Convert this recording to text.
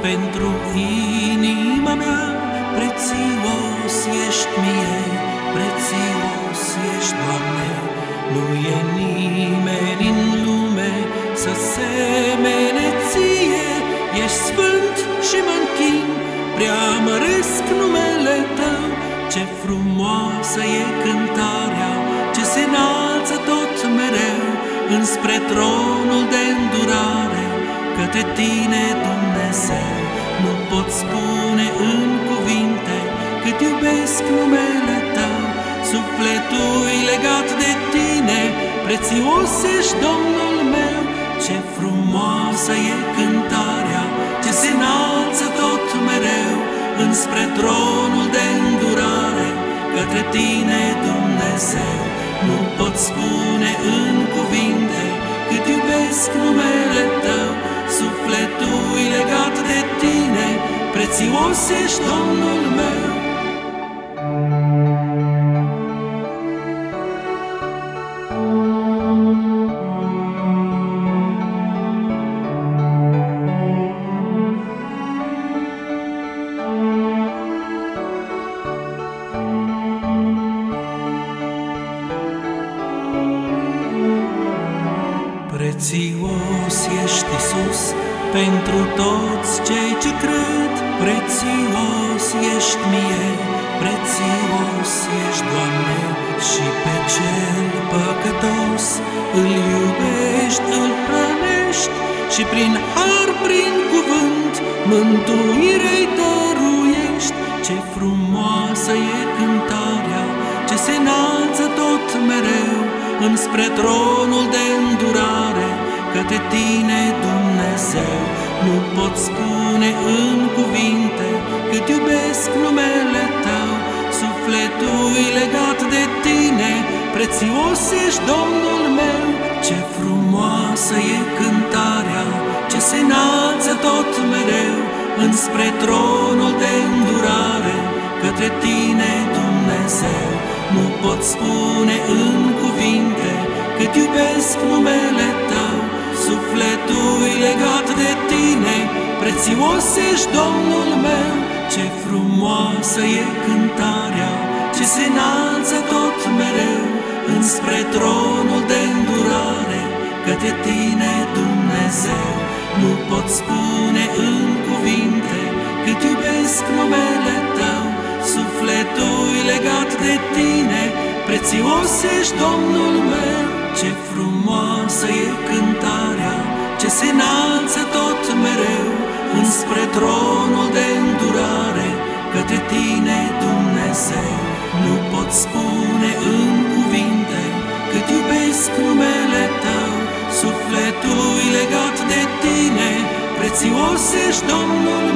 pentru inima mea, prețios ești mie, prețios ești, Doamne, nu e nimeni în lume să semene ție, ești sfânt și mă închin, preamăresc numele Tău, ce frumoasă e cântarea, ce se înalță tot mereu, înspre tronul de îndurare, către Tine, Dumnezeu, nu pot spune în cuvinte cât iubesc numele Tău, sufletul legat de Tine, prețios ești Domnul meu, ce frumoasă e cântarea, ce se înalță tot mereu, înspre tronul de îndurare, către Tine, Dumnezeu, nu pot spune în prețios ești Domnul meu. Prețios ești Iisus. Pentru toți cei ce cred, prețios ești mie, prețios ești, Doamne, și pe cel păcătos. Îl iubești, îl hrănești și prin har, prin cuvânt, mântuirei dăruiești. Ce frumoasă e cântarea, ce se înalță tot mereu, înspre tronul de îndurare, către tine, Dumnezeu, nu pot spune în cuvinte cât iubesc numele tău, sufletul legat de tine, prețios ești Domnul meu, ce frumoasă e cântarea, ce se înalță tot mereu, înspre tronul de îndurare, către tine, Dumnezeu, nu pot spune în cuvinte cât iubesc numele Tău, sufletul legat de Tine, prețios ești Domnul meu, ce frumoasă e cântarea, ce se înalță tot mereu, înspre tronul de îndurare, către Tine, Dumnezeu, nu pot spune în cuvinte cât iubesc numele Tău, sufletul legat de Tine, prețios ești Domnul meu, ce frumoasă e cântarea, ce se înalță tot mereu, înspre tronul de îndurare, către Tine, Dumnezeu, nu pot spune în cuvinte cât iubesc numele Tău, sufletul legat de Tine, prețios ești Domnul meu,